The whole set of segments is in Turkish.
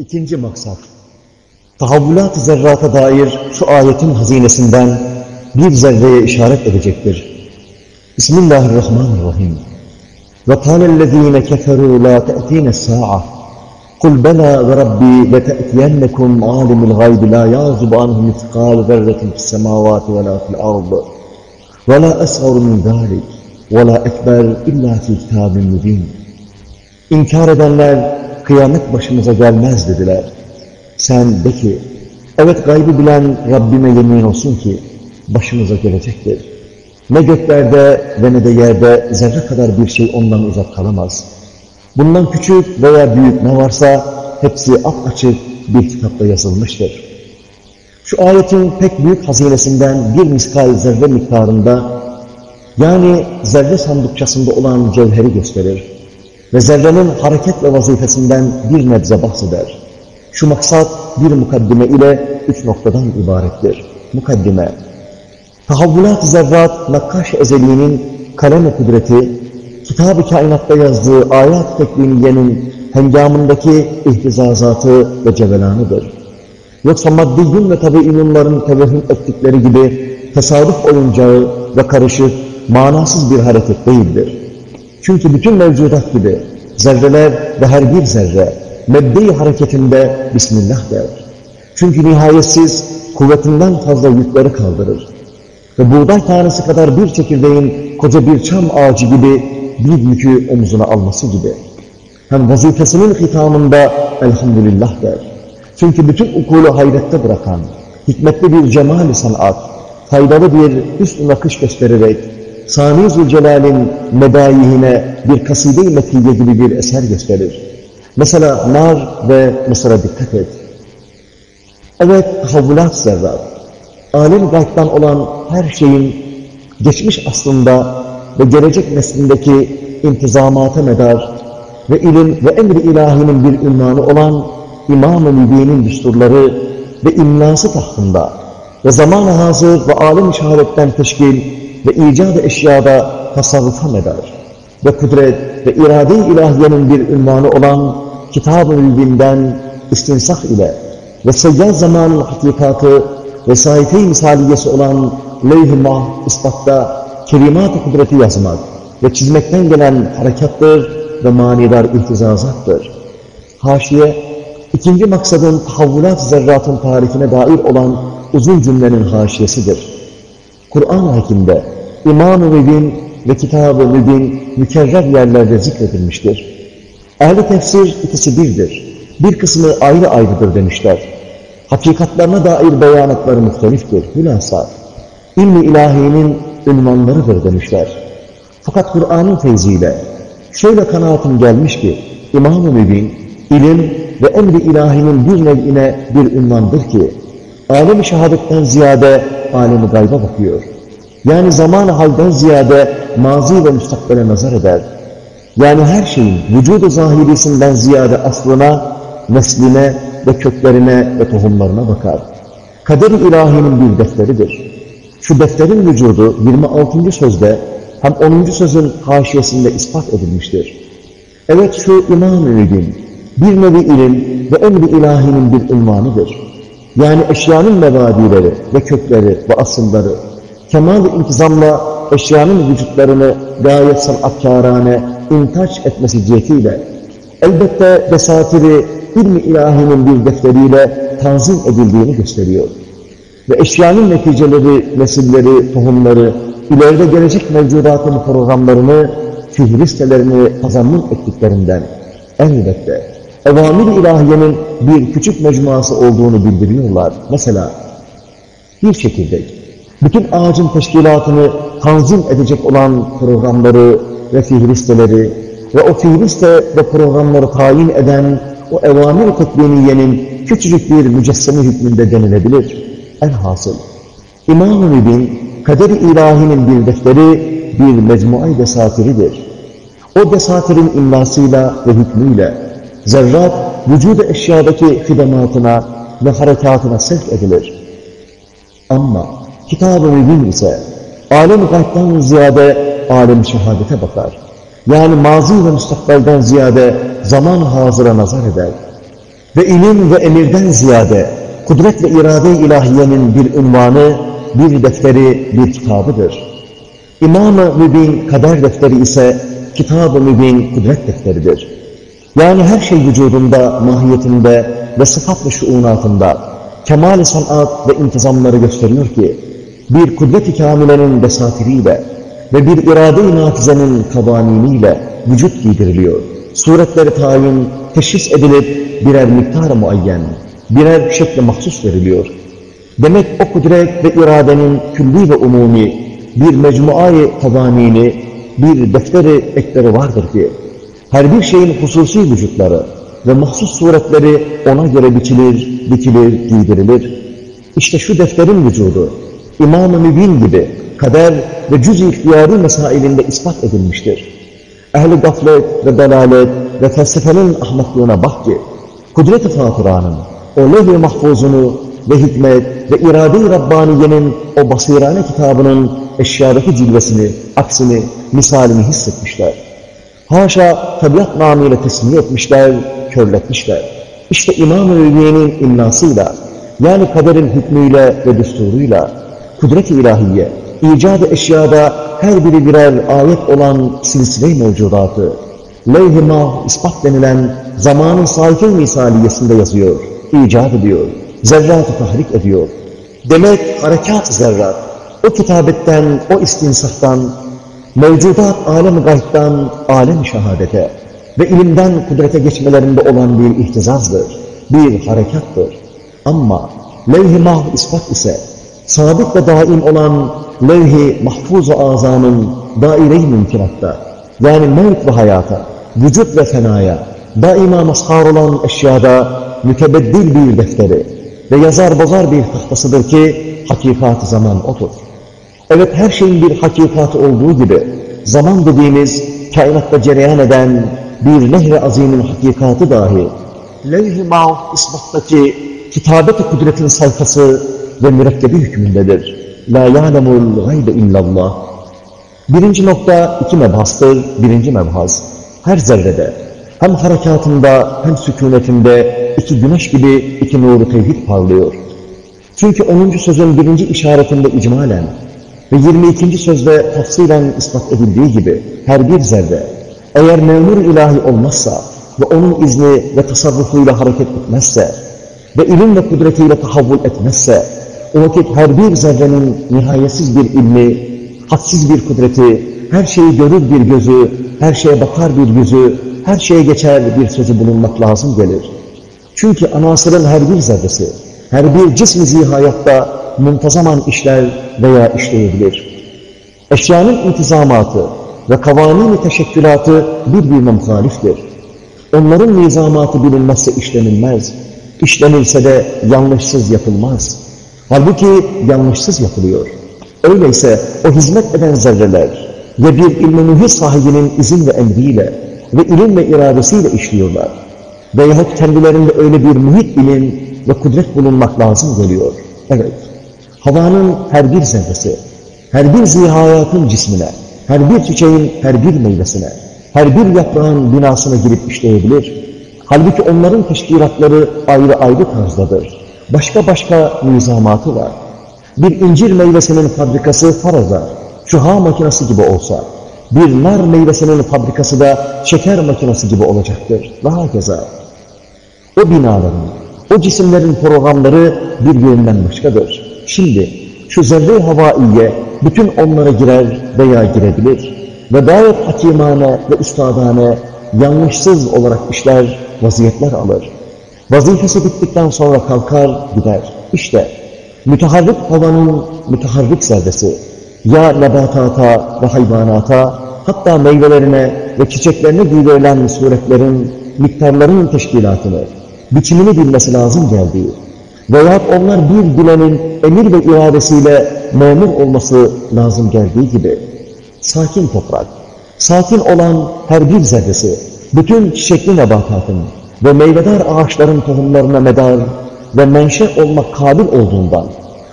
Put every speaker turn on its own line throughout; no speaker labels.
İkinci maksat, tahavvulat-ı zerrata dair şu ayetin hazinesinden bir zerreye işaret edecektir. Bismillahirrahmanirrahim. وَقَالَ الَّذ۪ينَ كَفَرُوا لَا تَأْتِينَ السَّاعَةِ قُلْ بَلَا وَرَبِّي لَتَأْتِيَنَّكُمْ عَالِمُ الْغَيْبِ لَا يَعْزُبُ عَنْهُ مِثْقَالُ ذَرَّةٍ فِي السَّمَاوَاتِ وَلَا فِي الْأَرْضِ وَلَا أَسْغَرُ مِنْ ذَٰلِكَ وَلَا أَكْبَرُ إِلَّا فِي كِتَابٍ مُبِينٍ İnkar edenler kıyamet başımıza gelmez dediler. Sen de ki, evet gaybı bilen Rabbime yemin olsun ki başımıza gelecektir. Ne göklerde ve ne de yerde zerre kadar bir şey ondan uzak kalamaz. Bundan küçük veya büyük ne varsa hepsi açık bir kitapta yazılmıştır. Şu ayetin pek büyük hazinesinden bir miskal zerre miktarında yani zerre sandıkçasında olan cevheri gösterir ve zerrenin hareket ve vazifesinden bir nebze bahseder. Şu maksat bir mukaddime ile üç noktadan ibarettir. Mukaddime, tahavvulat-ı zerrat nakkaş ezeliğinin kalem kudreti, kitab-ı kainatta yazdığı ayat-ı tekviniyenin hengamındaki ihtizazatı ve cevelanıdır. Yoksa maddi ve tabi bunların tevehüm ettikleri gibi tesadüf oyuncağı ve karışık, manasız bir hareket değildir. Çünkü bütün mevcudat gibi zerreler ve her bir zerre mebde hareketinde Bismillah der. Çünkü nihayetsiz kuvvetinden fazla yükleri kaldırır. Ve buğday tanesi kadar bir çekirdeğin koca bir çam ağacı gibi bir yükü omzuna alması gibi. Hem vazifesinin hitamında elhamdülillah der. Çünkü bütün ukulu hayrette bırakan, hikmetli bir cemal sanat, faydalı bir üst nakış göstererek, Sani Zülcelal'in medayihine bir kaside-i metiye gibi bir eser gösterir. Mesela nar ve Mısır'a dikkat et. Evet, tahavvulat zerrat. Alem gaybtan olan her şeyin geçmiş aslında ve gelecek neslindeki intizamata medar ve ilim ve emri ilahinin bir ünvanı olan İmam-ı Mübin'in düsturları ve imlası tahtında ve zaman-ı hazır ve alem-i şehadetten teşkil ve icat eşyada tasarrufa medar ve kudret ve irade-i ilahiyenin bir ünvanı olan Kitab-ı Mübin'den istinsah ile ve seyyar zamanın hakikatı ve sayfe-i misaliyesi olan levh-i mah ispatta kelimat-ı kudreti yazmak ve çizmekten gelen harekattır ve manidar ihtizazattır. Haşiye, ikinci maksadın tahavvulat zerratın tarifine dair olan uzun cümlenin haşiyesidir. Kur'an-ı Hakim'de İmam-ı Mübin ve Kitab-ı Mübin mükerrer yerlerde zikredilmiştir. Ehli tefsir ikisi birdir. Bir kısmı ayrı ayrıdır demişler. Hakikatlarına dair beyanatları muhteliftir. Hülasa, ilmi ilahinin ünvanlarıdır demişler. Fakat Kur'an'ın feyziyle şöyle kanaatim gelmiş ki, İmam-ı Mübin, ilim ve emri ilahinin bir nev'ine bir ünvandır ki, alem-i şehadetten ziyade alemi gayba bakıyor. Yani zaman halden ziyade mazi ve müstakbele nazar eder. Yani her şeyin vücudu zahirisinden ziyade aslına, nesline ve köklerine ve tohumlarına bakar. Kader-i ilahinin bir defteridir. Şu defterin vücudu 26. sözde hem 10. sözün haşiyesinde ispat edilmiştir. Evet şu Mübin, bir nevi ilim ve emri ilahinin bir ünvanıdır. Yani eşyanın mevadileri ve kökleri ve asılları, kemal intizamla eşyanın vücutlarını gayet sanatkârâne intaç etmesi cihetiyle, elbette desatiri ilmi ilahinin bir defteriyle tanzim edildiğini gösteriyor. Ve eşyanın neticeleri, nesilleri, tohumları, ileride gelecek mevcudatın programlarını, fihristelerini tazammun ettiklerinden elbette evamir ilahiyenin bir küçük mecmuası olduğunu bildiriyorlar. Mesela bir çekirdek, bütün ağacın teşkilatını tanzim edecek olan programları ve fihristeleri ve o fihriste ve programları tayin eden o evamir-i tekviniyenin küçücük bir mücesseme hükmünde denilebilir. Elhasıl, İmam-ı Mübin, kader-i ilahinin bir defteri, bir mecmuay desatiridir. O desatirin imlasıyla ve hükmüyle, zerrat, vücudu eşyadaki hidamatına ve harekatına sevk edilir. Ama kitab-ı mübin ise, alem-i ziyade alem-i şehadete bakar. Yani mazi ve müstakbelden ziyade zaman hazıra nazar eder. Ve ilim ve emirden ziyade kudret ve irade ilahiyenin bir ünvanı, bir defteri, bir kitabıdır. İmam-ı Mübin kader defteri ise Kitab-ı Mübin kudret defteridir. Yani her şey vücudunda, mahiyetinde ve sıfat ve şuunatında kemal-i sanat ve intizamları gösteriyor ki bir kudret-i kamilenin besatiriyle ve bir irade-i nafizenin kavaniniyle vücut giydiriliyor. Suretleri tayin, teşhis edilip birer miktar muayyen, birer şekle mahsus veriliyor. Demek o kudret ve iradenin külli ve umumi bir mecmuayı kavanini, bir defteri ekleri vardır ki, her bir şeyin hususi vücutları ve mahsus suretleri ona göre biçilir, dikilir, giydirilir. İşte şu defterin vücudu, İmam-ı Mübin gibi kader ve cüz-i ihtiyari mesailinde ispat edilmiştir. Ehli gaflet ve dalalet ve felsefenin ahmaklığına bak ki, kudret-i fatıranın o levh-i mahfuzunu ve hikmet ve irade-i Rabbaniye'nin o basirane kitabının eşyadaki cilvesini, aksini, misalini hissetmişler. Haşa tabiat namıyla teslim etmişler, körletmişler. İşte İmam-ı Ülviye'nin imlasıyla, yani kaderin hükmüyle ve düsturuyla, kudret-i ilahiye, icat-ı eşyada her biri birer ayet olan silsile-i mevcudatı, levh-i ispat denilen zamanın sayfı misaliyesinde yazıyor, icat ediyor, zerratı tahrik ediyor. Demek harekat zerrat, o kitabetten, o istinsaftan, mevcudat alem gaybtan alem şehadete ve ilimden kudrete geçmelerinde olan bir ihtizazdır, bir harekattır. Ama levh-i ispat ise sabit ve daim olan levh-i mahfuz-u azamın daire-i mümkünatta, yani mevt ve hayata, vücut ve fenaya, daima mazhar olan eşyada mütebeddil bir defteri ve yazar bozar bir tahtasıdır ki hakikat zaman otur. Evet her şeyin bir hakikati olduğu gibi zaman dediğimiz kainatta cereyan eden bir nehre azimin hakikati dahi levh-i mav isbattaki kitabet-i kudretin sayfası ve mürekkebi hükmündedir. La ya'lemul gaybe illallah. Birinci nokta iki mebhastır. Birinci mebhas her zerrede hem harekatında hem sükunetinde iki güneş gibi iki nuru tevhid parlıyor. Çünkü 10. sözün birinci işaretinde icmalen ve 22. sözde tafsilen ispat edildiği gibi her bir zerre eğer memur ilahi olmazsa ve onun izni ve tasarrufuyla hareket etmezse ve ilim ve kudretiyle tahavvul etmezse o vakit her bir zerrenin nihayetsiz bir ilmi, hadsiz bir kudreti, her şeyi görür bir gözü, her şeye bakar bir yüzü, her şeye geçer bir sözü bulunmak lazım gelir. Çünkü anasırın her bir zerresi, her bir cism-i zihayatta muntazaman işler veya işleyebilir. Eşyanın intizamatı ve kavanin teşekkülatı birbirine muhaliftir. Onların nizamatı bilinmezse işlenilmez. İşlenilse de yanlışsız yapılmaz. Halbuki yanlışsız yapılıyor. Öyleyse o hizmet eden zerreler ve bir ilmi mühir sahibinin izin ve emriyle ve ilim ve iradesiyle işliyorlar. Veyahut kendilerinde öyle bir muhit ilim ve kudret bulunmak lazım geliyor. Evet, havanın her bir zerresi, her bir zihayatın cismine, her bir çiçeğin her bir meyvesine, her bir yaprağın binasına girip işleyebilir. Halbuki onların teşkilatları ayrı ayrı tarzdadır. Başka başka nizamatı var. Bir incir meyvesinin fabrikası faraza, çuha makinesi gibi olsa, bir nar meyvesinin fabrikası da şeker makinesi gibi olacaktır. Daha keza. O binaların, o cisimlerin programları birbirinden başkadır. Şimdi şu zerre havaiye bütün onlara girer veya girebilir ve gayet hakimane ve üstadane yanlışsız olarak işler, vaziyetler alır. Vazifesi bittikten sonra kalkar, gider. İşte müteharrik havanın müteharrik zerresi ya nebatata ve hayvanata hatta meyvelerine ve çiçeklerine giydirilen suretlerin, miktarların teşkilatını, biçimini bilmesi lazım geldiği veya onlar bir bilenin emir ve iradesiyle memur olması lazım geldiği gibi. Sakin toprak, sakin olan her bir zerresi, bütün çiçekli nebatatın ve meyvedar ağaçların tohumlarına medar ve menşe olmak kabil olduğundan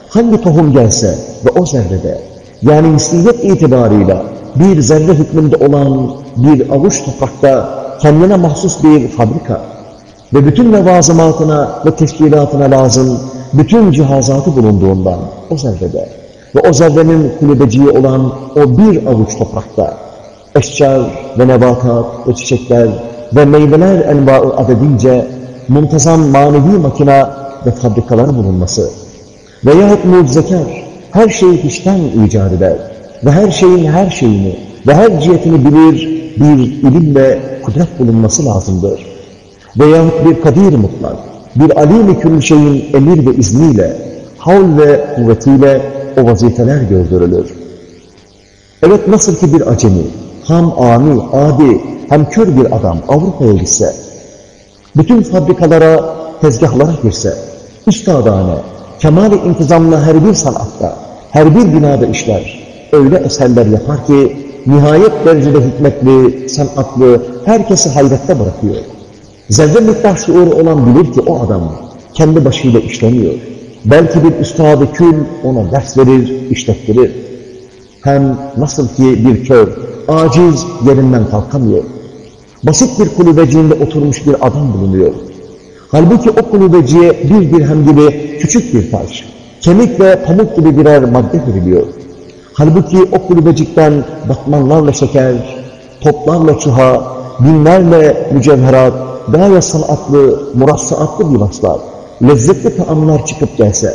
hangi tohum gelse ve o zerrede yani misliyet itibarıyla bir zerre hükmünde olan bir avuç toprakta kendine mahsus bir fabrika ve bütün levazımatına ve teşkilatına lazım bütün cihazatı bulunduğundan o zerrede ve o zerrenin kulübeciği olan o bir avuç toprakta eşcar ve nebatat ve çiçekler ve meyveler enva'ı adedince muntazam manevi makina ve fabrikalar bulunması veyahut mucizekar her şeyi hiçten icat eder ve her şeyin her şeyini ve her cihetini bilir bir ilim ve kudret bulunması lazımdır. Veyahut bir kadir mutlak, bir alim-i şeyin emir ve izniyle, havl ve kuvvetiyle o vazifeler gördürülür. Evet nasıl ki bir acemi, ham ami, adi, hem kör bir adam Avrupa'ya gitse, bütün fabrikalara, tezgahlara girse, üstadane, kemal-i intizamla her bir sanatta, her bir binada işler, öyle eserler yapar ki, nihayet derecede hikmetli, sanatlı, herkesi hayrette bırakıyor. Zerre miktar şuuru olan bilir ki o adam kendi başıyla işlemiyor. Belki bir üstadı kül ona ders verir, işlettirir. Hem nasıl ki bir kör, aciz yerinden kalkamıyor. Basit bir kulübeciğinde oturmuş bir adam bulunuyor. Halbuki o kulübeciye bir dirhem gibi küçük bir taş, kemik ve pamuk gibi birer madde veriliyor. Halbuki o kulübecikten batmanlarla şeker, toplarla çuha, binlerle mücevherat, gayet sanatlı, murassaatlı livaslar, lezzetli taamlar çıkıp gelse,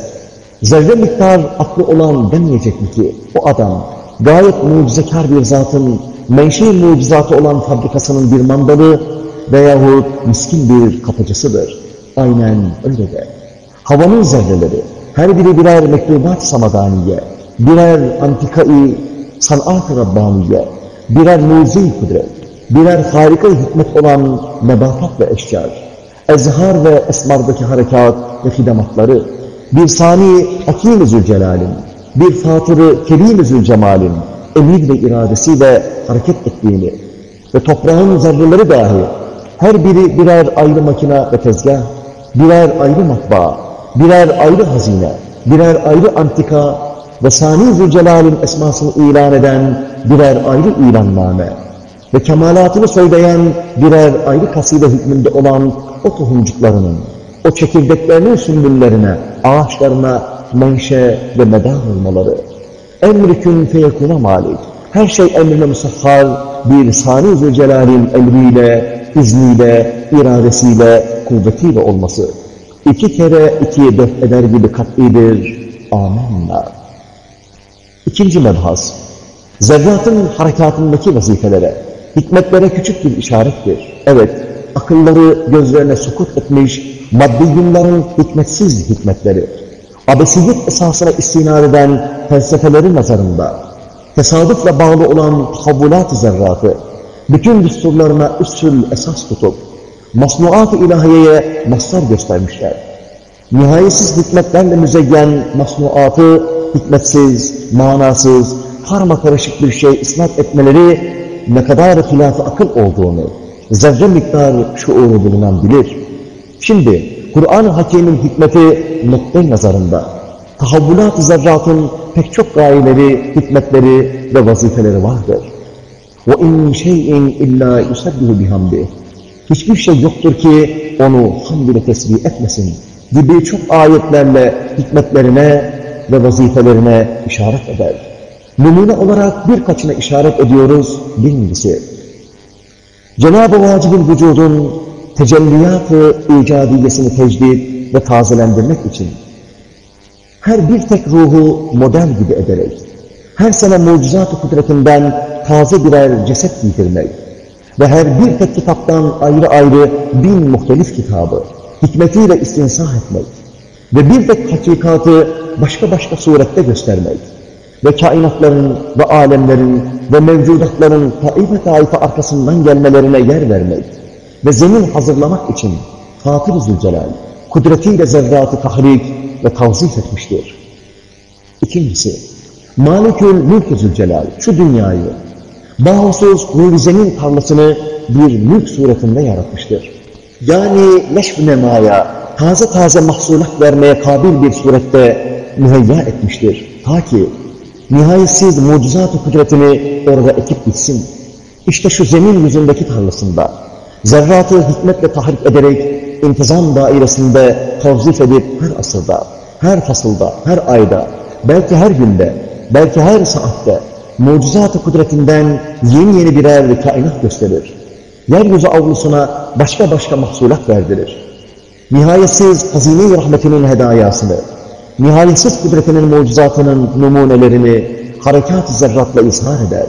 zerre miktar aklı olan demeyecek mi ki o adam gayet mucizekar bir zatın menşe mucizatı olan fabrikasının bir mandalı veyahut miskin bir kapıcısıdır. Aynen öyle de. Havanın zerreleri, her biri birer mektubat samadaniye, birer antikayı sanat-ı birer mucize kudret, birer harika hikmet olan nebatat ve eşyar, ezhar ve esmardaki harekat ve hidamatları, bir sani Hakim-i Zülcelal'in, bir fatırı Kerim-i Zülcemal'in emir ve iradesiyle hareket ettiğini ve toprağın zerreleri dahi her biri birer ayrı makina ve tezgah, birer ayrı matbaa, birer ayrı hazine, birer ayrı antika ve Sani Zülcelal'in esmasını ilan eden birer ayrı ilanname ve kemalatını söyleyen birer ayrı kaside hükmünde olan o tohumcuklarının, o çekirdeklerinin sümbüllerine, ağaçlarına menşe ve medan olmaları, emrikün feyekuna malik, her şey emrine musahhar bir Sani Zülcelal'in emriyle, izniyle, iradesiyle, kuvvetiyle olması, iki kere ikiye def eder gibi kat'idir. Amenna. İkinci mebhas, zerratın harekatındaki vazifelere, hikmetlere küçük bir işarettir. Evet, akılları gözlerine sukut etmiş, maddi günlerin hikmetsiz hikmetleri, abesiyet esasına istinad eden felsefeleri nazarında, tesadüfle bağlı olan tahavvulat-ı zerratı, bütün düsturlarına üssül esas tutup, masnuat-ı ilahiyeye mazhar göstermişler. Nihayetsiz hikmetlerle müzeyyen masnuatı hikmetsiz, manasız, karma karışık bir şey isnat etmeleri ne kadar hilaf akıl olduğunu zerre miktar şuuru bulunan bilir. Şimdi Kur'an-ı Hakim'in hikmeti nokta nazarında tahavvulat-ı zerratın pek çok gayeleri, hikmetleri ve vazifeleri vardır. وَاِنْ شَيْءٍ اِلَّا يُسَبِّهُ بِحَمْدِهِ Hiçbir şey yoktur ki onu hamd ile tesbih etmesin gibi çok ayetlerle hikmetlerine ve vazifelerine işaret eder. Numune olarak birkaçına işaret ediyoruz. Birincisi, Cenab-ı Vacib'in vücudun tecelliyat-ı icadiyesini tecdid ve tazelendirmek için her bir tek ruhu model gibi ederek, her sene mucizat-ı kudretinden taze birer ceset giydirmek ve her bir tek kitaptan ayrı ayrı bin muhtelif kitabı hikmetiyle istinsah etmek ve bir tek hakikatı başka başka surette göstermek ve kainatların ve alemlerin ve mevcudatların taife taife arkasından gelmelerine yer vermek ve zemin hazırlamak için Fatır-ı Zülcelal kudretiyle zerratı tahrik ve tavzif etmiştir. İkincisi, Malikül Mülk-ü Zülcelal şu dünyayı bahusuz zemin tarlasını bir mülk suretinde yaratmıştır. Yani neşv nemaya, taze taze mahsulat vermeye kabil bir surette müheyya etmiştir. Ta ki nihayetsiz mucizat-ı kudretini orada ekip gitsin. İşte şu zemin yüzündeki tarlasında zerratı hikmetle tahrik ederek intizam dairesinde tavzif edip her asırda, her fasılda, her ayda, belki her günde, belki her saatte mucizat-ı kudretinden yeni yeni birer kainat gösterir. Yeryüzü avlusuna başka başka mahsulat verdirir. Nihayetsiz hazine-i rahmetinin hedayasını, nihayetsiz kudretinin mucizatının numunelerini harekat-ı zerratla izhar eder.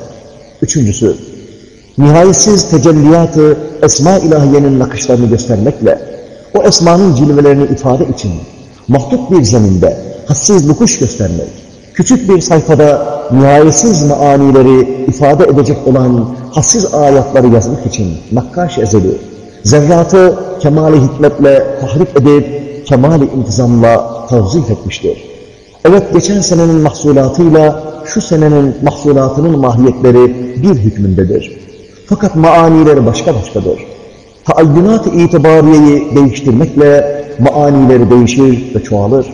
Üçüncüsü, nihayetsiz tecelliyatı esma ilahiyenin nakışlarını göstermekle, o esmanın cilvelerini ifade için mahdut bir zeminde hassiz lukuş göstermek, küçük bir sayfada nihayetsiz maanileri ifade edecek olan hassiz ayatları yazmak için nakkaş ezeli, zerratı kemali hikmetle tahrik edip kemali intizamla tavzif etmiştir. Evet geçen senenin mahsulatıyla şu senenin mahsulatının mahiyetleri bir hükmündedir. Fakat maanileri başka başkadır. Taayyunat-ı itibariyeyi değiştirmekle maanileri değişir ve çoğalır.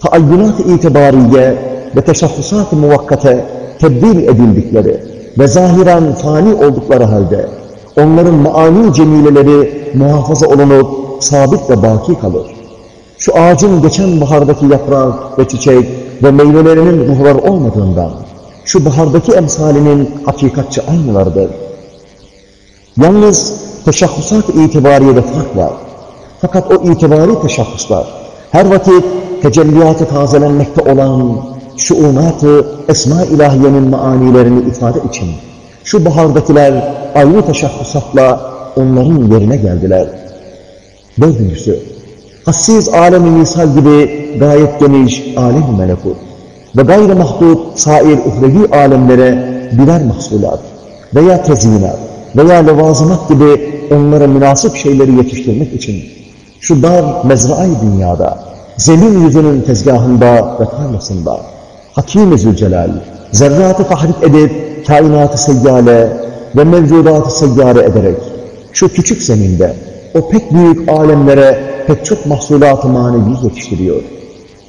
Taayyunat-ı itibariye ve teşahhusat-ı muvakkate tebdil edildikleri ve zahiren fani oldukları halde onların maani cemileleri muhafaza olunup sabit ve baki kalır. Şu ağacın geçen bahardaki yaprak ve çiçek ve meyvelerinin ruhları olmadığından şu bahardaki emsalinin hakikatçı aynılardır. Yalnız teşahhusat itibariyede fark var. Fakat o itibari teşahhuslar her vakit tecelliyatı tazelenmekte olan şuunat-ı esma ilahiyenin maanilerini ifade için şu bahardakiler ayrı teşahhusatla onların yerine geldiler. Dördüncüsü, hassiz alem-i misal gibi gayet geniş alem-i melekut ve gayri mahdut sair uhrevi alemlere birer mahsulat veya tezinat veya levazımat gibi onlara münasip şeyleri yetiştirmek için şu dar mezrai dünyada, zemin yüzünün tezgahında ve tarlasında, Hakim-i Zülcelal, zerratı tahrik edip kainatı seyyale ve mevcudatı seyyare ederek şu küçük zeminde o pek büyük alemlere pek çok mahsulat-ı manevi yetiştiriyor.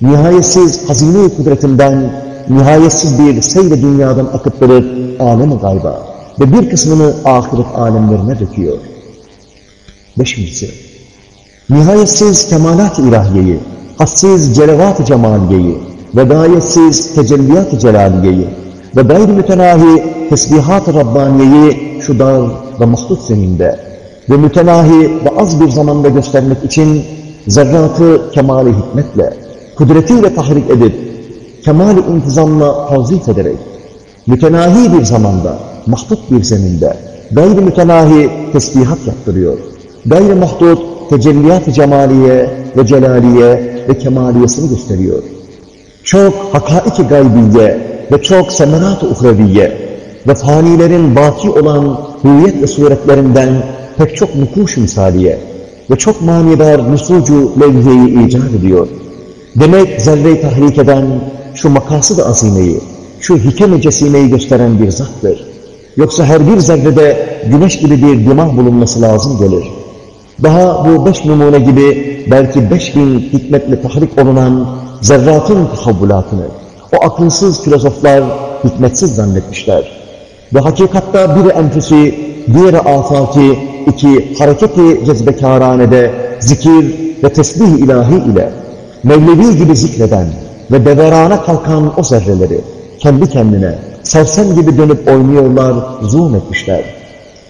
Nihayetsiz hazine-i kudretinden nihayetsiz bir seyre dünyadan akıttırıp alem-i gayba ve bir kısmını ahiret alemlerine döküyor. Beşincisi, nihayetsiz kemalat-ı ilahiyeyi, hassiz celevat-ı cemaliyeyi ve gayetsiz tecelliyat-ı celaliyeyi ve gayri mütenahi tesbihat-ı Rabbaniye'yi şu dar ve mahdut zeminde ve mütenahi ve az bir zamanda göstermek için zerratı kemali hikmetle, kudretiyle tahrik edip, kemali intizamla tavzif ederek, mütenahi bir zamanda, mahdut bir zeminde, gayri mütenahi tesbihat yaptırıyor. Gayri mahdut tecelliyat-ı cemaliye ve celaliye ve kemaliyesini gösteriyor. Çok hakaik-i gaybiye ve çok semerat-ı uhreviye ve fanilerin baki olan hüviyet ve suretlerinden pek çok nukuş misaliye ve çok manidar nusucu levhiyeyi icat ediyor. Demek zerre-i tahrik eden şu makasıd-ı azimeyi, şu hikem-i cesimeyi gösteren bir zattır. Yoksa her bir zerrede güneş gibi bir dimah bulunması lazım gelir. Daha bu beş numune gibi belki beş bin hikmetle tahrik olunan zerratın tahavvulatını o akılsız filozoflar hikmetsiz zannetmişler. Ve hakikatta biri enfüsi, diğeri afaki, iki hareketi cezbekâranede zikir ve tesbih ilahi ile Mevlevi gibi zikreden ve deverana kalkan o zerreleri kendi kendine sersem gibi dönüp oynuyorlar, zoom etmişler.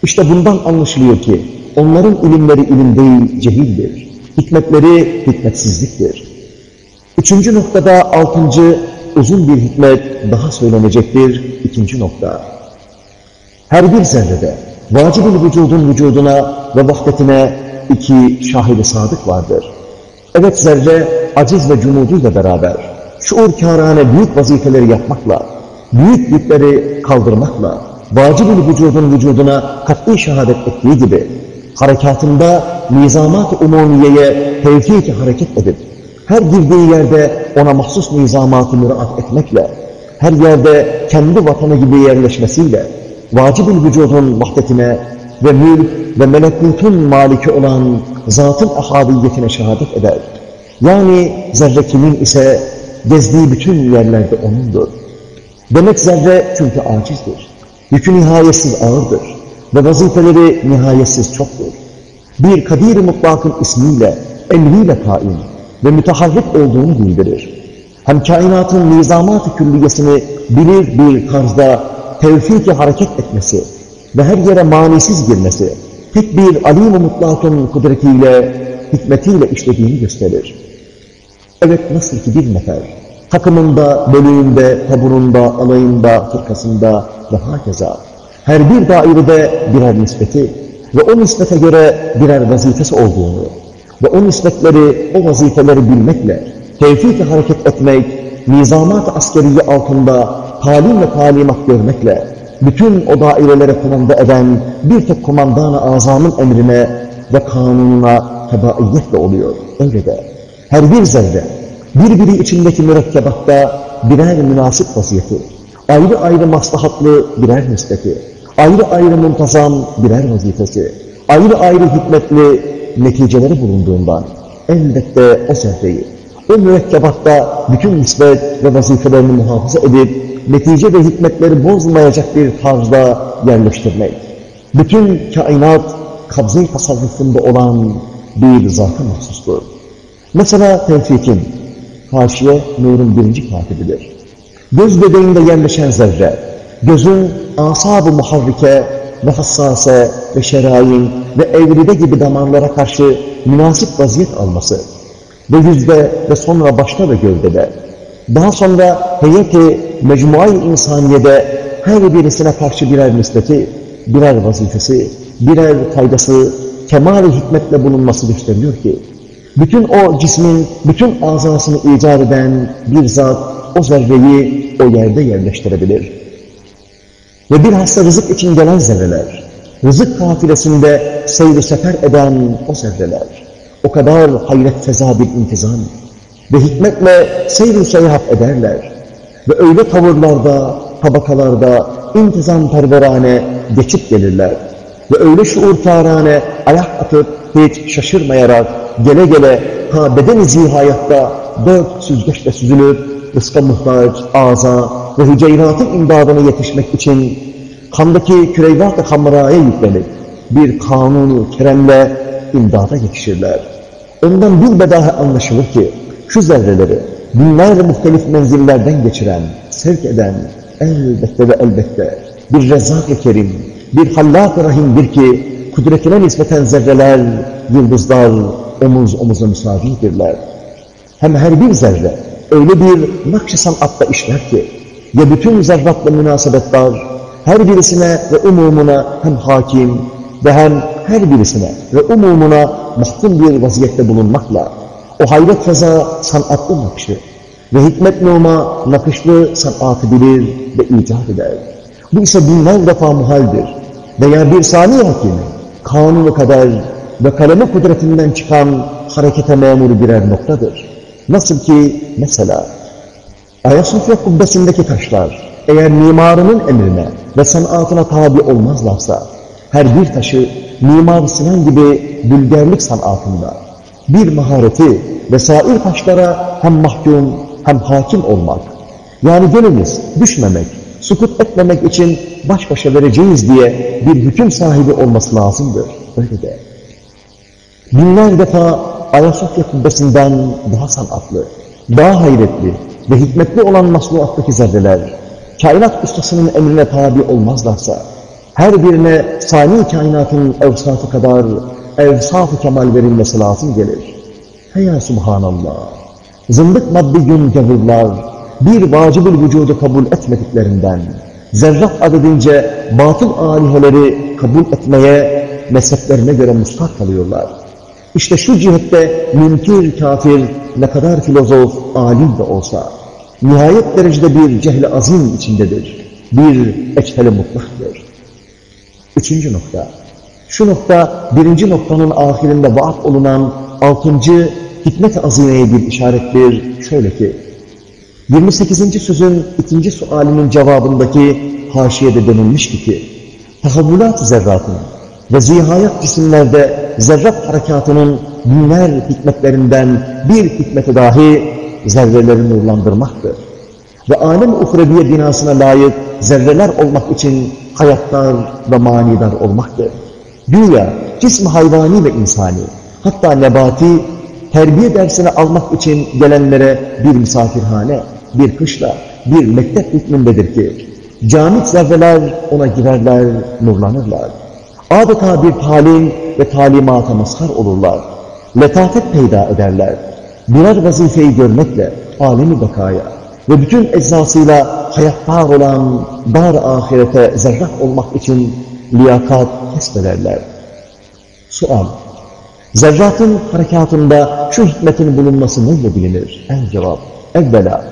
İşte bundan anlaşılıyor ki onların ilimleri ilim değil, cehildir. Hikmetleri hikmetsizliktir. Üçüncü noktada altıncı uzun bir hikmet daha söylenecektir. İkinci nokta. Her bir zerrede vacib-ül vücudun vücuduna ve vahdetine iki şahidi sadık vardır. Evet zerre aciz ve cumuduyla beraber şuur-kârâne büyük vazifeleri yapmakla, büyük yükleri kaldırmakla, vacib-ül vücudun vücuduna kat'i şehadet ettiği gibi, harekatında nizamat-ı umumiyeye tevfik hareket edip, her girdiği yerde ona mahsus nizamatı müraat etmekle, her yerde kendi vatanı gibi yerleşmesiyle, vacib-ül vücudun vahdetine ve mülk ve melekutun maliki olan zatın ahaviyetine şehadet eder. Yani zerre kimin ise gezdiği bütün yerlerde O'nundur. Demek zerre çünkü acizdir. Yükü nihayetsiz ağırdır ve vazifeleri nihayetsiz çoktur. Bir kadir mutlakın ismiyle, emriyle kaim ve müteharrik olduğunu bildirir. Hem kainatın nizamat-ı külliyesini bilir bir tarzda tevfik hareket etmesi ve her yere manisiz girmesi, tek bir alim-i mutlakın kudretiyle, hikmetiyle işlediğini gösterir. Evet nasıl ki bir nefer, takımında, bölüğünde, taburunda, alayında, fırkasında ve hakeza her bir dairede birer nispeti ve o nispete göre birer vazifesi olduğunu ve o nispetleri, o vazifeleri bilmekle tevfik hareket etmek, nizamat-ı askeriye altında talim ve talimat görmekle bütün o dairelere kumanda eden bir tek kumandan-ı azamın emrine ve kanununa tebaiyetle oluyor. Öyle de her bir zerre birbiri içindeki mürekkebatta birer münasip vaziyeti, ayrı ayrı maslahatlı birer nispeti, ayrı ayrı muntazam birer vazifesi, ayrı ayrı hikmetli neticeleri bulunduğundan elbette o zerreyi, o mürekkebatta bütün nispet ve vazifelerini muhafaza edip netice ve hikmetleri bozmayacak bir tarzda yerleştirmek. Bütün kainat kabze-i tasarrufunda olan bir zata mahsustur. Mesela tevfikin, haşiye nurun birinci katibidir. Göz bebeğinde yerleşen zerre, gözün asab-ı muharrike ve hassase ve şerayin ve evride gibi damarlara karşı münasip vaziyet alması ve yüzde ve sonra başta ve gövdede, daha sonra heyeti mecmuayı insaniyede her birisine karşı birer nispeti, birer vazifesi, birer faydası, kemal hikmetle bulunması gösteriyor ki, bütün o cismin, bütün azasını icat eden bir zat o zerreyi o yerde yerleştirebilir. Ve bilhassa rızık için gelen zerreler, rızık kafilesinde seyri sefer eden o zerreler, o kadar hayret feza bir intizam ve hikmetle seyri seyahat ederler. Ve öyle tavırlarda, tabakalarda intizam perverane geçip gelirler. Ve öyle şuurtarane ayak atıp hiç şaşırmayarak gele gele ta beden-i zihayatta dört süzgeçle süzülüp rızka muhtaç, ağza ve hüceyratın imdadına yetişmek için kandaki küreyvat-ı hamraya yüklenip bir kanunu keremle imdada yetişirler. Ondan bir bedahe anlaşılır ki şu zerreleri binlerce muhtelif menzillerden geçiren, sevk eden elbette ve elbette bir rezzak-ı kerim, bir hallak-ı rahimdir ki kudretine nispeten zerreler, yıldızlar omuz omuza müsavidirler. Hem her bir zerre öyle bir nakş-ı işler ki ya bütün zerratla münasebetler her birisine ve umumuna hem hakim ve hem her birisine ve umumuna mahkum bir vaziyette bulunmakla o hayret feza sanatlı nakşı ve hikmet numa nakışlı sanatı bilir ve icat eder. Bu ise binler defa muhaldir veya bir saniye hakimi kanunu kadar ve kalemi kudretinden çıkan harekete memuru birer noktadır. Nasıl ki mesela Ayasofya kubbesindeki taşlar eğer mimarının emrine ve sanatına tabi olmazlarsa her bir taşı Mimar Sinan gibi bülgerlik sanatında bir mahareti ve sair taşlara hem mahkum hem hakim olmak yani gönlümüz düşmemek, sukut etmemek için baş başa vereceğiz diye bir hüküm sahibi olması lazımdır. Öyle de. Binler defa Ayasofya kubbesinden daha sanatlı, daha hayretli ve hikmetli olan masnuattaki zerreler, kainat ustasının emrine tabi olmazlarsa, her birine sani kainatın evsatı kadar evsat-ı kemal verilmesi lazım gelir. Hey subhanallah! Zındık maddi gün gavurlar, bir vacibül vücudu kabul etmediklerinden, zerrat adedince batıl aliheleri kabul etmeye mezheplerine göre mustak kalıyorlar. İşte şu cihette münkir kafir ne kadar filozof, alim de olsa, nihayet derecede bir cehli azim içindedir. Bir eçheli mutlaktır. Üçüncü nokta. Şu nokta birinci noktanın ahirinde vaat olunan altıncı hikmet-i azimeye bir işarettir. Şöyle ki, 28. sözün ikinci sualinin cevabındaki haşiyede denilmişti ki, tahavvulat-ı zerratın ve zihayat cisimlerde zerrat harekatının binler hikmetlerinden bir hikmeti dahi zerreleri nurlandırmaktır. Ve alem uhreviye binasına layık zerreler olmak için hayatlar ve manidar olmaktır. Dünya, cismi hayvani ve insani, hatta nebati, terbiye dersini almak için gelenlere bir misafirhane, bir kışla, bir mektep hükmündedir ki, camit zerreler ona girerler, nurlanırlar. Adeta bir talim ve talimata mazhar olurlar. Letafet peyda ederler. Birer vazifeyi görmekle alemi bakaya ve bütün eczasıyla hayattar olan dar ahirete zerrak olmak için liyakat kesbederler. Sual. Zerratın harekatında şu hikmetin bulunması neyle bilinir? El cevap. Evvela.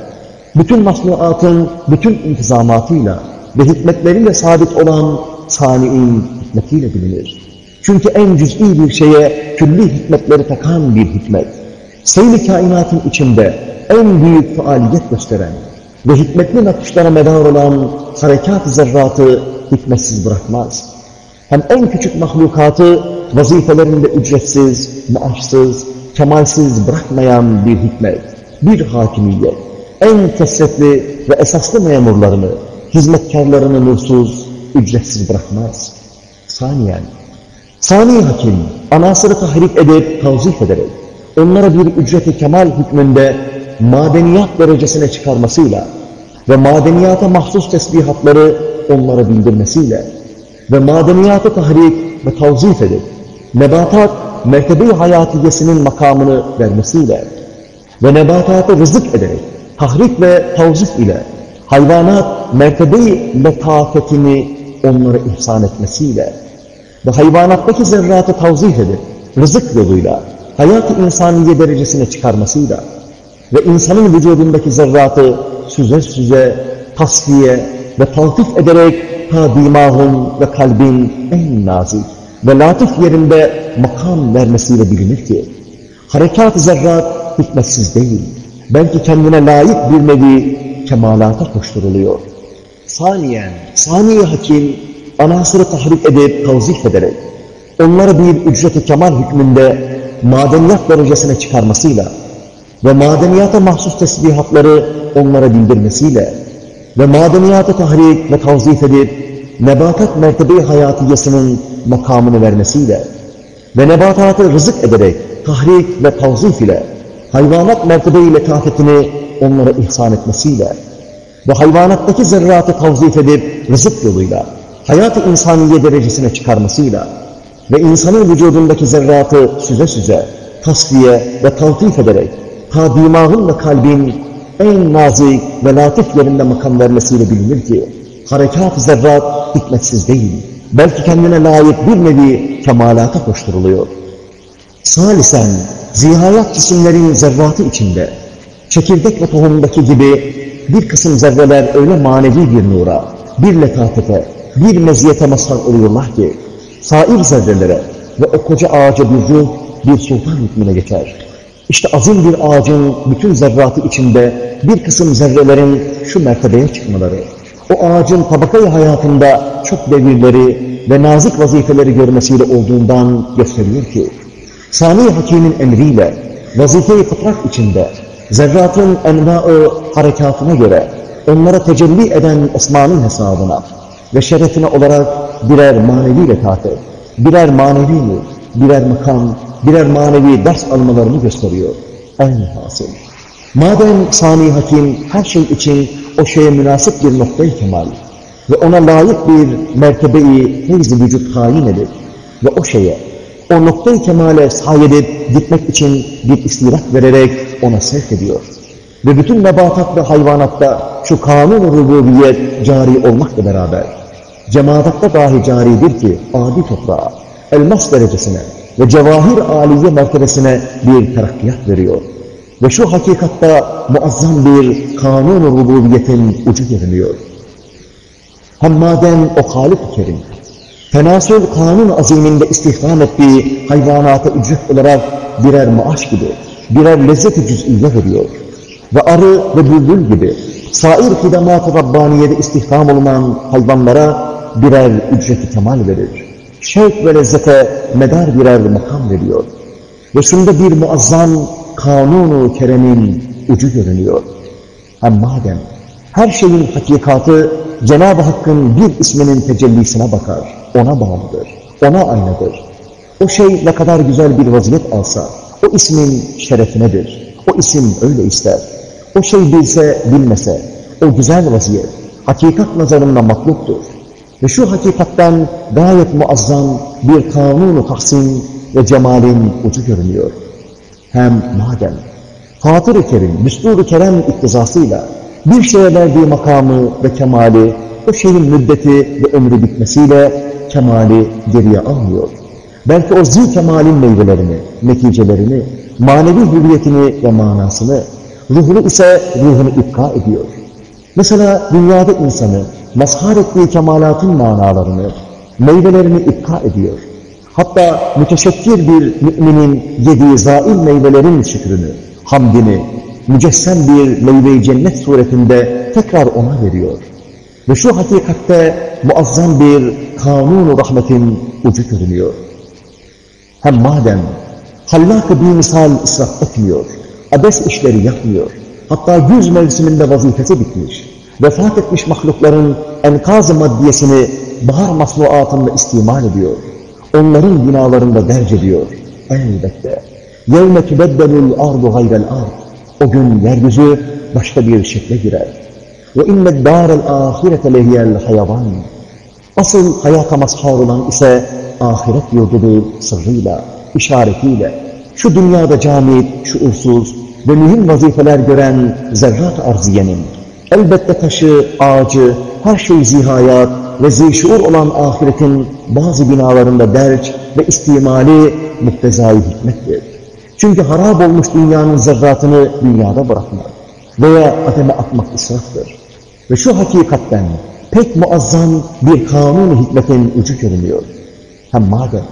Bütün masnuatın bütün intizamatıyla ve hikmetleriyle sabit olan sani'in hikmetiyle bilinir. Çünkü en cüz'i bir şeye külli hikmetleri takan bir hikmet. Seyri kainatın içinde en büyük faaliyet gösteren ve hikmetli nakışlara medar olan harekat-ı zerratı hikmetsiz bırakmaz. Hem en küçük mahlukatı vazifelerinde ücretsiz, maaşsız, kemalsiz bırakmayan bir hikmet, bir hakimiyet, en kesretli ve esaslı memurlarını, hizmetkarlarını nursuz, ücretsiz bırakmaz. Saniyen, sani hakim, anasırı tahrik edip, tavzif ederek, onlara bir ücreti kemal hükmünde madeniyat derecesine çıkarmasıyla ve madeniyata mahsus tesbihatları onlara bildirmesiyle ve madeniyatı tahrik ve tavzif edip nebatat mertebe-i hayatiyesinin makamını vermesiyle ve nebatatı rızık ederek tahrik ve tavzif ile hayvanat mertebe-i letafetini onlara ihsan etmesiyle ve hayvanattaki zerratı tavzif edip rızık yoluyla hayat-ı insaniye derecesine çıkarmasıyla ve insanın vücudundaki zerratı süze süze, tasfiye ve taltif ederek ta dimağın ve kalbin en nazik ve latif yerinde makam vermesiyle bilinir ki, harekat-ı zerrat hikmetsiz değil, belki kendine layık bir nevi kemalata koşturuluyor. Saniyen, saniye hakim, anasırı tahrik edip tavzif ederek, onları bir ücret-i kemal hükmünde madeniyat derecesine çıkarmasıyla ve madeniyata mahsus tesbihatları onlara bildirmesiyle ve madeniyata tahrik ve tavzif edip nebatat mertebe-i hayatiyesinin makamını vermesiyle ve nebatatı rızık ederek tahrik ve tavzif ile hayvanat mertebe-i letafetini onlara ihsan etmesiyle ve hayvanattaki zerratı tavzif edip rızık yoluyla hayat-ı insaniye derecesine çıkarmasıyla ve insanın vücudundaki zerratı süze süze, tasfiye ve taltif ederek ve kalbin en nazik ve latif yerinde makam vermesiyle bilinir ki harekat-ı zerrat hikmetsiz değil, belki kendine layık bir nevi kemalata koşturuluyor. Salisen, zihayat cisimlerin zerratı içinde, çekirdek ve tohumdaki gibi bir kısım zerreler öyle manevi bir nura, bir letafete, bir meziyete mazhar oluyorlar ki, sair zerrelere ve o koca ağaca bir ruh, bir sultan hükmüne geçer. İşte azim bir ağacın bütün zerratı içinde bir kısım zerrelerin şu mertebeye çıkmaları, o ağacın tabakayı hayatında çok devirleri ve nazik vazifeleri görmesiyle olduğundan gösteriyor ki, Sani Hakim'in emriyle vazife-i fıtrak içinde zerratın enva-ı harekatına göre onlara tecelli eden esmanın hesabına ve şerefine olarak birer manevi letafet, birer manevi birer makam, birer manevi ders almalarını gösteriyor. En hasıl. Madem Sani Hakim her şey için o şeye münasip bir noktayı kemal ve ona layık bir mertebeyi feyz vücut tayin edip ve o şeye, o noktayı kemale sayedip gitmek için bir istirak vererek ona sevk ediyor. Ve bütün nebatat ve hayvanatta şu kanun rububiyet cari olmakla beraber, cemaatatta dahi caridir ki adi toprağa, elmas derecesine ve cevahir aliye mertebesine bir terakkiyat veriyor. Ve şu hakikatta muazzam bir kanun rububiyetin ucu görünüyor. Hem madem o Halik-i Kerim, tenasül kanun aziminde istihdam ettiği hayvanata ücret olarak birer maaş gibi, birer lezzet-i cüz'iye veriyor. Ve arı ve bülbül gibi sair hidamat-ı Rabbaniye'de istihdam olunan hayvanlara birer ücreti kemal verir. Şevk ve lezzete medar birer makam veriyor. Ve şunda bir muazzam kanunu keremin ucu görünüyor. Hem madem her şeyin hakikatı Cenab-ı Hakk'ın bir isminin tecellisine bakar, ona bağlıdır. ona aynıdır. O şey ne kadar güzel bir vaziyet alsa, o ismin şerefinedir. O isim öyle ister. O şey bilse, bilmese, o güzel vaziyet, hakikat nazarında matluptur. Ve şu hakikatten gayet muazzam bir kanunu tahsin ve cemalin ucu görünüyor. Hem madem Fatır-ı Kerim, Düstur-u Kerem iktizasıyla bir şeye verdiği makamı ve kemali, o şeyin müddeti ve ömrü bitmesiyle kemali geriye almıyor. Belki o zil kemalin meyvelerini, neticelerini, manevi hürriyetini ve manasını, ruhunu ise ruhunu ipka ediyor. Mesela dünyada insanı mazhar ettiği kemalatın manalarını, meyvelerini ipka ediyor. Hatta müteşekkir bir müminin yediği zail meyvelerin şükrünü, hamdini, mücessem bir meyve cennet suretinde tekrar ona veriyor. Ve şu hakikatte muazzam bir kanun rahmetin ucu görünüyor. Hem madem hallak bir misal israf etmiyor, abes işleri yapmıyor, hatta güz mevsiminde vazifesi bitmiş, vefat etmiş mahlukların enkaz maddiyesini bahar masnuatında istimal ediyor, onların binalarında derc ediyor. Elbette يَوْمَ تُبَدَّلُ الْاَرْضُ غَيْرَ الْاَرْضِ O gün yeryüzü başka bir şekle girer. وَاِنَّ الدَّارَ الْآخِرَةَ لَهِيَ الْحَيَوَانِ Asıl hayata mazhar olan ise ahiret yurdudur sırrıyla, işaretiyle. şu dünyada camit, şuursuz ve mühim vazifeler gören zerrat arziyenin, elbette taşı, ağacı, her şey zihayat ve zişuur olan ahiretin bazı binalarında derç ve istimali muktezai hikmettir. Çünkü harap olmuş dünyanın zerratını dünyada bırakmak veya ademe atmak israftır. Ve şu hakikatten pek muazzam bir kanun hikmetin ucu görünüyor. Hem madem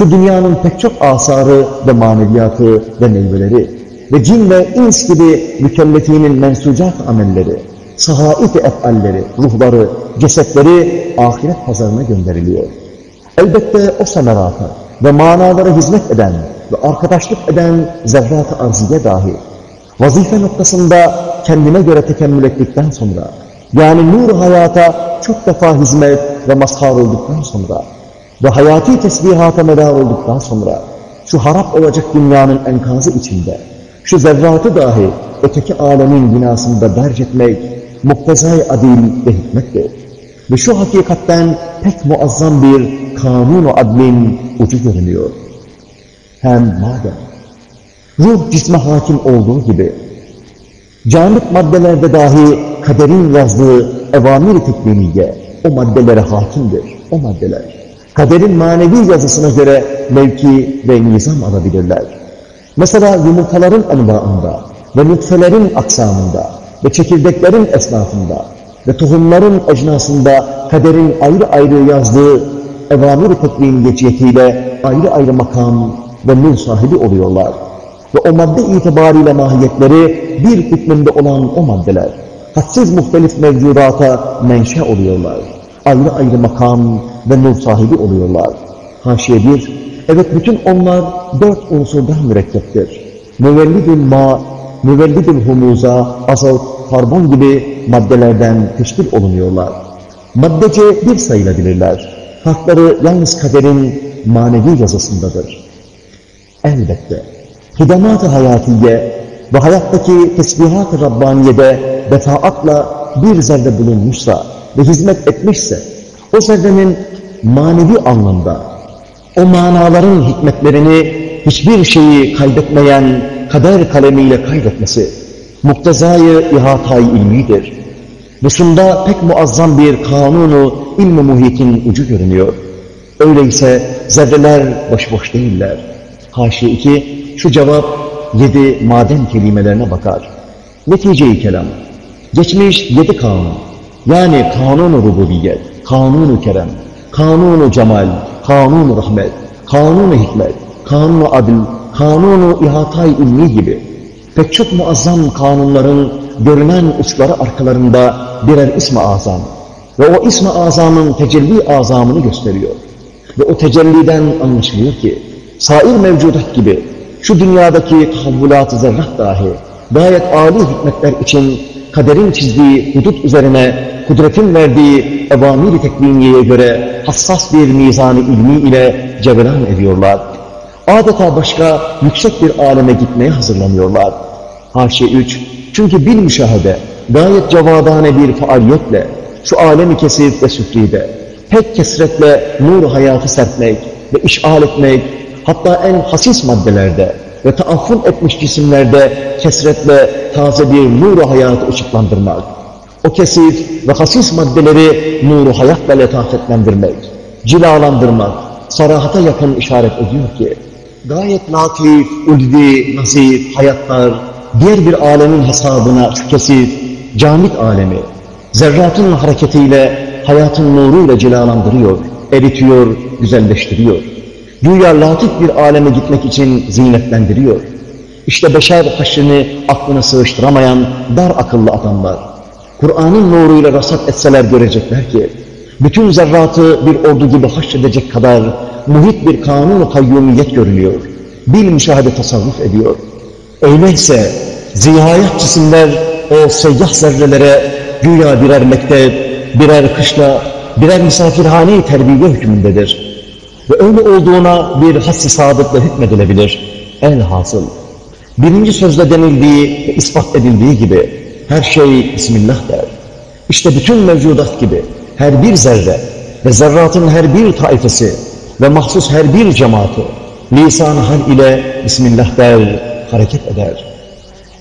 şu dünyanın pek çok asarı ve maneviyatı ve meyveleri ve cin ve ins gibi mükellefinin mensucat amelleri, sahaif efalleri, ruhları, cesetleri ahiret pazarına gönderiliyor. Elbette o semerata ve manalara hizmet eden ve arkadaşlık eden zerrat-ı arziye dahi vazife noktasında kendine göre tekemmül ettikten sonra yani nur hayata çok defa hizmet ve mazhar olduktan sonra ve hayati tesbihata medar olduktan sonra şu harap olacak dünyanın enkazı içinde şu zerratı dahi öteki alemin binasında derc etmek muktezai adil ve hikmettir. Ve şu hakikatten pek muazzam bir kanun-u adlin ucu görünüyor. Hem madem ruh cisme hakim olduğu gibi canlık maddelerde dahi kaderin yazdığı evamir-i tekviniye o maddelere hakimdir. O maddeler kaderin manevi yazısına göre mevki ve nizam alabilirler. Mesela yumurtaların envaında ve nutfelerin aksamında ve çekirdeklerin esnafında ve tohumların ecnasında kaderin ayrı ayrı yazdığı evamir-i tekviniyeciyetiyle ayrı ayrı makam ve nur sahibi oluyorlar. Ve o madde itibariyle mahiyetleri bir hükmünde olan o maddeler, hadsiz muhtelif mevcudata menşe oluyorlar. Ayrı ayrı makam ve nur sahibi oluyorlar. Haşiye bir, evet bütün onlar dört unsurdan mürekkeptir. Müvellidül ma, müvellidül humuza, azalt, karbon gibi maddelerden teşkil olunuyorlar. Maddece bir sayılabilirler. Farkları yalnız kaderin manevi yazısındadır. Elbette hidamat-ı hayatiye ve hayattaki tesbihat-ı Rabbaniye'de defaatla bir zerre bulunmuşsa ve hizmet etmişse o zerrenin manevi anlamda o manaların hikmetlerini hiçbir şeyi kaybetmeyen kader kalemiyle kaydetmesi muktezayı ihatay ilmidir. Dışında pek muazzam bir kanunu ilmi muhitin ucu görünüyor. Öyleyse zerreler boş boş değiller. Haşi 2 şu cevap yedi maden kelimelerine bakar. Netice-i kelam. Geçmiş yedi kanun. Yani kanun-u rububiyet, kanun-u kerem, kanun-u cemal, kanun-u rahmet, kanun-u hikmet, kanun-u adil, kanun-u ihatay ilmi gibi pek çok muazzam kanunların görünen uçları arkalarında birer ismi azam ve o ismi azamın tecelli azamını gösteriyor. Ve o tecelliden anlaşılıyor ki sair mevcudat gibi şu dünyadaki tahavvulat-ı zerrat dahi gayet âli hikmetler için kaderin çizdiği hudut üzerine kudretin verdiği evamir-i tekviniye göre hassas bir mizan-ı ilmi ile cevelan ediyorlar. Adeta başka yüksek bir aleme gitmeye hazırlanıyorlar. Haşi 3. Çünkü bil müşahede gayet cevadane bir faaliyetle şu alemi kesif ve süfride pek kesretle nur hayatı serpmek ve işgal etmek hatta en hasis maddelerde ve taaffun etmiş cisimlerde kesretle taze bir nur hayatı ışıklandırmak. O kesif ve hasis maddeleri nuru hayatla letafetlendirmek, cilalandırmak, sarahata yakın işaret ediyor ki, gayet latif, ulvi, nazif hayatlar, diğer bir alemin hesabına şu kesif, camit alemi, zerratın hareketiyle, hayatın nuruyla cilalandırıyor, eritiyor, güzelleştiriyor. Güya latif bir aleme gitmek için ziynetlendiriyor. İşte beşer haşrini aklına sığıştıramayan dar akıllı adamlar, Kur'an'ın nuruyla rasat etseler görecekler ki, bütün zerratı bir ordu gibi haşredecek kadar muhit bir kanun-u kayyumiyet görünüyor. Bil müşahede tasarruf ediyor. Öyleyse zihayat cisimler o seyyah zerrelere güya birer mektep, birer kışla, birer misafirhane-i terbiye hükmündedir. Ve öyle olduğuna bir hassi sadıkla hükmedilebilir. Elhasıl. Birinci sözde denildiği ve ispat edildiği gibi her şey Bismillah der. İşte bütün mevcudat gibi her bir zerre ve zerratın her bir taifesi ve mahsus her bir cemaati lisan hal ile Bismillah der, hareket eder.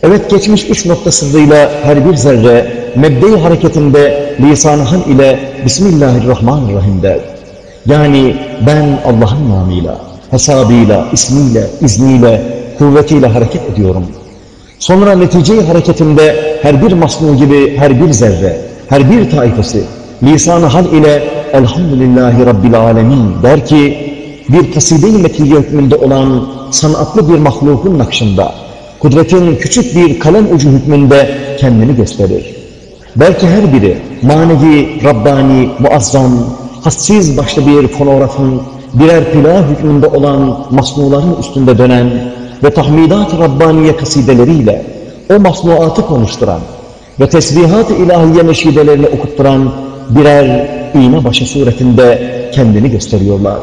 Evet geçmiş üç nokta sırrıyla her bir zerre mebde-i hareketinde lisan hal ile Bismillahirrahmanirrahim der. Yani ben Allah'ın namıyla, hesabıyla, ismiyle, izniyle, kuvvetiyle hareket ediyorum. Sonra netice hareketinde her bir masnu gibi her bir zerre, her bir taifesi lisan-ı hal ile Elhamdülillahi Rabbil Alemin der ki bir kaside-i metiye hükmünde olan sanatlı bir mahlukun nakşında kudretin küçük bir kalem ucu hükmünde kendini gösterir. Belki her biri manevi, Rabbani, muazzam, hassiz başta bir fonografın birer pilav hükmünde olan masnuların üstünde dönen ve tahmidat-ı Rabbaniye kasideleriyle o masnuatı konuşturan ve tesbihat-ı ilahiye neşidelerini okutturan birer iğne başı suretinde kendini gösteriyorlar.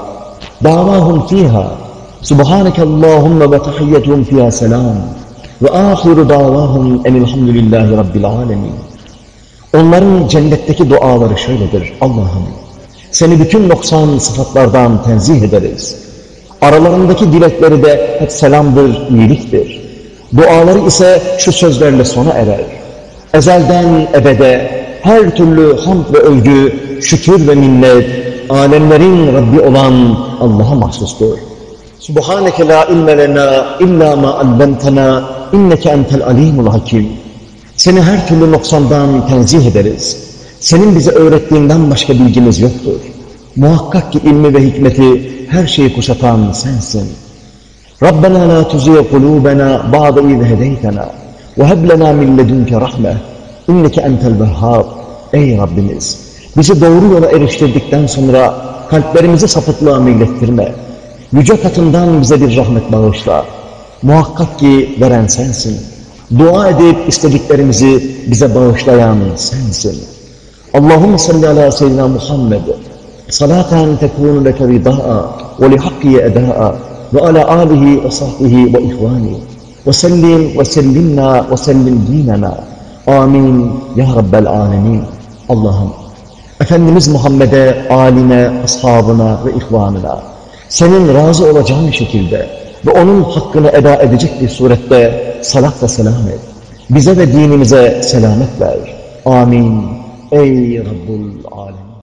Davahum fiha Subhaneke Allahümme ve tahiyyetum fiha selam ve ahiru davahum enilhamdülillahi rabbil alemin. Onların cennetteki duaları şöyledir. Allah'ım seni bütün noksan sıfatlardan tenzih ederiz. Aralarındaki dilekleri de hep selamdır, iyiliktir. Duaları ise şu sözlerle sona erer. Ezelden ebede her türlü hamd ve övgü, şükür ve minnet, alemlerin Rabbi olan Allah'a mahsustur. Subhaneke la ilme lena illa ma allamtana inneke entel alimul hakim. Seni her türlü noksandan tenzih ederiz. Senin bize öğrettiğinden başka bilgimiz yoktur. Muhakkak ki ilmi ve hikmeti her şeyi kuşatan sensin. Rabbena la tuziye kulubena ba'da iz hedeytena ve heb lena min ledunke rahme inneke entel vehhab. Ey Rabbimiz! Bizi doğru yola eriştirdikten sonra kalplerimizi sapıklığa meylettirme. Yüce katından bize bir rahmet bağışla. Muhakkak ki veren sensin. Dua edip istediklerimizi bize bağışlayan sensin. Leke rida'a ve lihakkiye eda'a ve ala alihi ve sahbihi ve ihvani. Ve sellim ve sellimna ve sellim dinena. Amin ya Rabbel alemin. Allah'ım Efendimiz Muhammed'e, aline, ashabına ve ihvanına senin razı olacağın şekilde ve onun hakkını eda edecek bir surette salat ve selam et. Bize ve dinimize selamet ver. Amin. Ey Rabbul Alem.